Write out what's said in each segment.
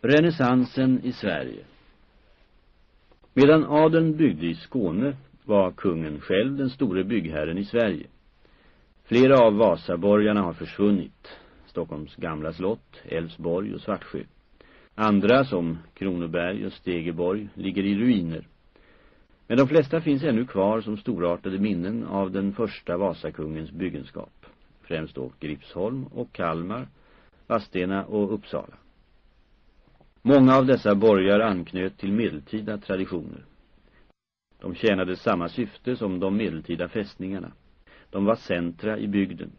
Renässansen i Sverige Medan adeln byggde i Skåne var kungen själv den store byggherren i Sverige. Flera av Vasaborgarna har försvunnit. Stockholms gamla slott, Älvsborg och Svartsjö. Andra som Kronoberg och Stegeborg ligger i ruiner. Men de flesta finns ännu kvar som storartade minnen av den första Vasakungens byggenskap. Främst då Gripsholm och Kalmar, Vadstena och Uppsala. Många av dessa borgar anknöt till medeltida traditioner. De tjänade samma syfte som de medeltida fästningarna. De var centra i bygden.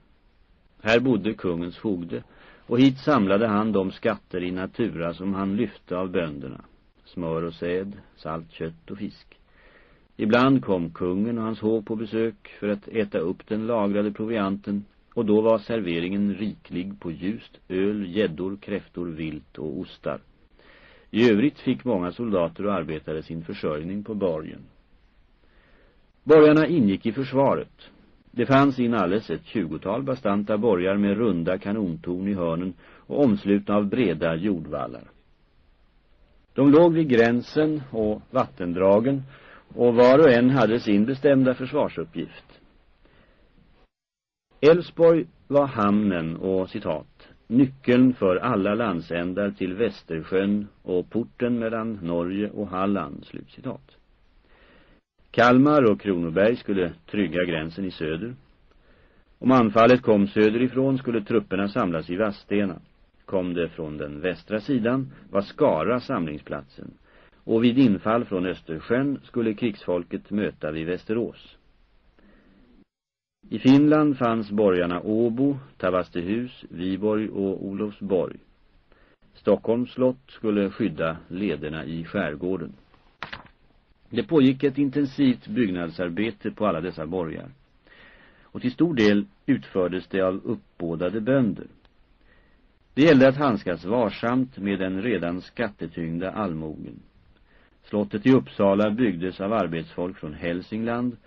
Här bodde kungens fogde och hit samlade han de skatter i natura som han lyfte av bönderna. Smör och säd, salt, kött och fisk. Ibland kom kungen och hans hov på besök för att äta upp den lagrade provianten och då var serveringen riklig på ljust, öl, gäddor, kräftor, vilt och ostar. I övrigt fick många soldater och arbetare sin försörjning på borgen. Borgarna ingick i försvaret. Det fanns inalles ett tjugotal bastanta borgar med runda kanontorn i hörnen och omslutna av breda jordvallar. De låg vid gränsen och vattendragen och var och en hade sin bestämda försvarsuppgift. Älvsborg var hamnen och citat nyckeln för alla landsändar till Västersjön och porten mellan Norge och Halland, slutcitat. Kalmar och Kronoberg skulle trygga gränsen i söder. Om anfallet kom söderifrån skulle trupperna samlas i Vastena. Kom det från den västra sidan var Skara samlingsplatsen och vid infall från Östersjön skulle krigsfolket möta vid Västerås. I Finland fanns borgarna Åbo, Tavastehus, Viborg och Olofsborg. Stockholms slott skulle skydda lederna i skärgården. Det pågick ett intensivt byggnadsarbete på alla dessa borgar. Och till stor del utfördes det av uppbådade bönder. Det gällde att handskas varsamt med den redan skattetyngda allmogen. Slottet i Uppsala byggdes av arbetsfolk från Hälsingland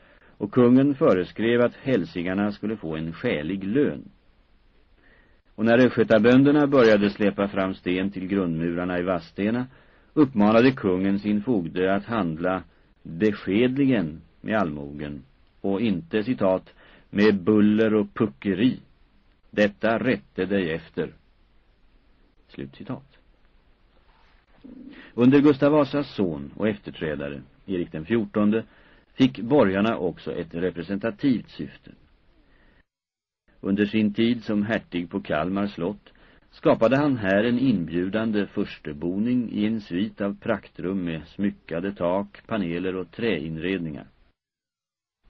och kungen föreskrev att hälsingarna skulle få en skälig lön. Och när östgötabönderna började släpa fram sten till grundmurarna i Vastena uppmanade kungen sin fogde att handla beskedligen med allmogen och inte, citat, med buller och puckeri. Detta rätte dig efter. Slutcitat. Under Gustav Vasas son och efterträdare, Erik den fjortonde, fick borgarna också ett representativt syfte. Under sin tid som hertig på Kalmar slott skapade han här en inbjudande försteboning i en svit av praktrum med smyckade tak, paneler och träinredningar.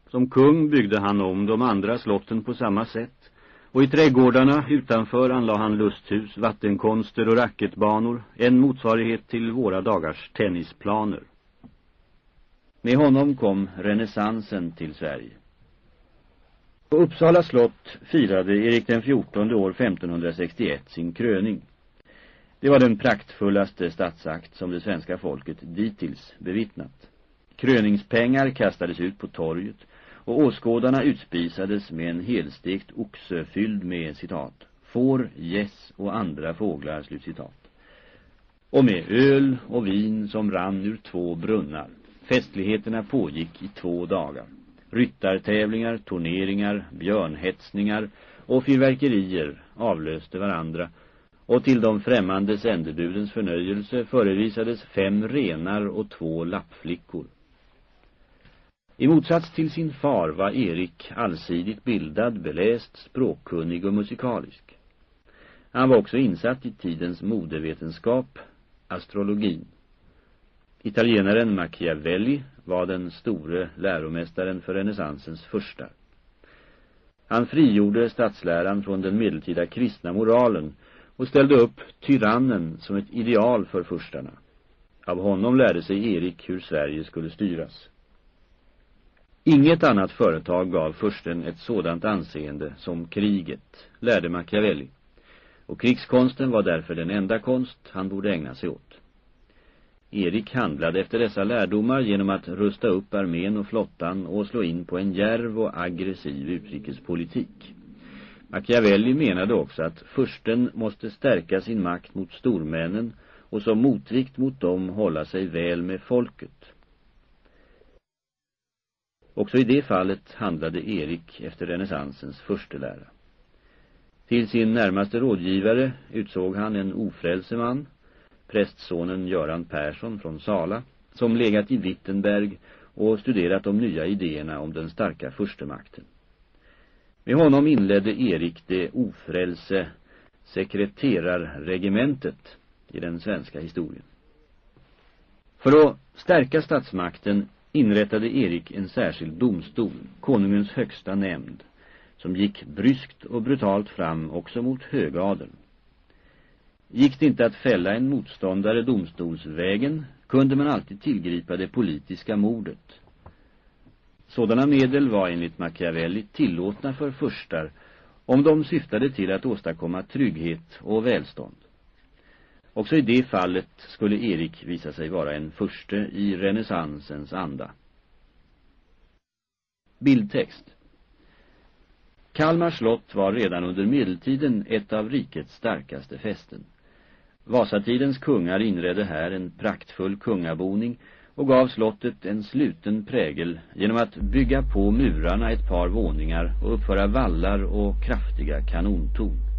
Som kung byggde han om de andra slotten på samma sätt och i trädgårdarna utanför anlade han lusthus, vattenkonster och racketbanor, en motsvarighet till våra dagars tennisplaner. Med honom kom renässansen till Sverige. På Uppsala slott firade Erik den 14 år 1561 sin kröning. Det var den praktfullaste statsakt som det svenska folket dittills bevittnat. Kröningspengar kastades ut på torget och åskådarna utspisades med en helstekt oxe fylld med citat får, gäss och andra fåglar slutcitat. Och med öl och vin som rann ur två brunnar. Festligheterna pågick i två dagar. Ryttartävlingar, turneringar, björnhetsningar och fyrverkerier avlöste varandra och till de främmande sändebudens förnöjelse förevisades fem renar och två lappflickor. I motsats till sin far var Erik allsidigt bildad, beläst, språkkunnig och musikalisk. Han var också insatt i tidens modevetenskap, astrologin. Italienaren Machiavelli var den store läromästaren för renässansens första. Han frigjorde statsläran från den medeltida kristna moralen och ställde upp tyrannen som ett ideal för förstarna. Av honom lärde sig Erik hur Sverige skulle styras. Inget annat företag gav försten ett sådant anseende som kriget, lärde Machiavelli. Och krigskonsten var därför den enda konst han borde ägna sig åt. Erik handlade efter dessa lärdomar genom att rusta upp armén och flottan och slå in på en järv och aggressiv utrikespolitik. Machiavelli menade också att försten måste stärka sin makt mot stormännen och som motvikt mot dem hålla sig väl med folket. Också i det fallet handlade Erik efter renässansens förstelära. Till sin närmaste rådgivare utsåg han en ofrälse man, prästsonen Göran Persson från Sala, som legat i Wittenberg och studerat de nya idéerna om den starka förstemakten. Med honom inledde Erik det ofrälse sekreterarregementet i den svenska historien. För att stärka statsmakten inrättade Erik en särskild domstol, konungens högsta nämnd, som gick bryskt och brutalt fram också mot högadeln. Gick det inte att fälla en motståndare domstolsvägen kunde man alltid tillgripa det politiska mordet. Sådana medel var enligt Machiavelli tillåtna för förstar om de syftade till att åstadkomma trygghet och välstånd. Också i det fallet skulle Erik visa sig vara en förste i renässansens anda. Bildtext Kalmar slott var redan under medeltiden ett av rikets starkaste fästen. Vasatidens kungar inredde här en praktfull kungaboning och gav slottet en sluten prägel genom att bygga på murarna ett par våningar och uppföra vallar och kraftiga kanontorn.